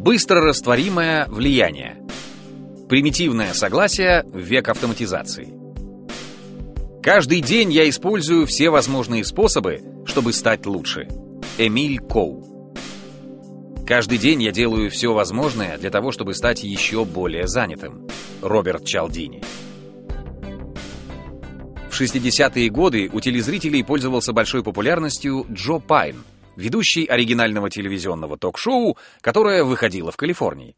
Быстро растворимое влияние. Примитивное согласие в век автоматизации. Каждый день я использую все возможные способы, чтобы стать лучше. Эмиль Коу. Каждый день я делаю все возможное для того, чтобы стать еще более занятым. Роберт Чалдини. В 60-е годы у телезрителей пользовался большой популярностью Джо Пайн, ведущий оригинального телевизионного ток-шоу, которое выходило в Калифорнии.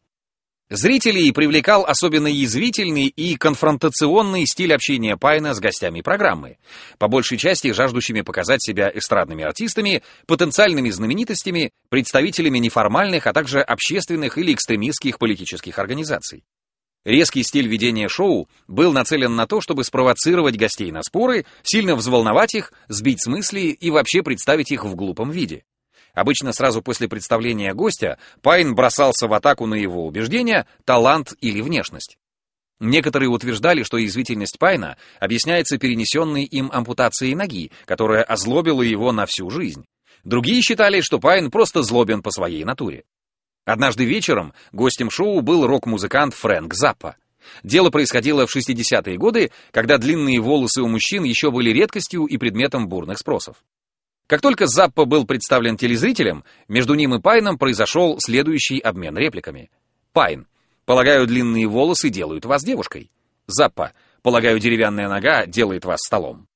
Зрителей привлекал особенно язвительный и конфронтационный стиль общения Пайна с гостями программы, по большей части жаждущими показать себя эстрадными артистами, потенциальными знаменитостями, представителями неформальных, а также общественных или экстремистских политических организаций. Резкий стиль ведения шоу был нацелен на то, чтобы спровоцировать гостей на споры, сильно взволновать их, сбить с мысли и вообще представить их в глупом виде. Обычно сразу после представления гостя Пайн бросался в атаку на его убеждения, талант или внешность. Некоторые утверждали, что язвительность Пайна объясняется перенесенной им ампутацией ноги, которая озлобила его на всю жизнь. Другие считали, что Пайн просто злобен по своей натуре. Однажды вечером гостем шоу был рок-музыкант Фрэнк Заппа. Дело происходило в 60-е годы, когда длинные волосы у мужчин еще были редкостью и предметом бурных спросов. Как только Заппа был представлен телезрителям, между ним и Пайном произошел следующий обмен репликами. Пайн. Полагаю, длинные волосы делают вас девушкой. Заппа. Полагаю, деревянная нога делает вас столом.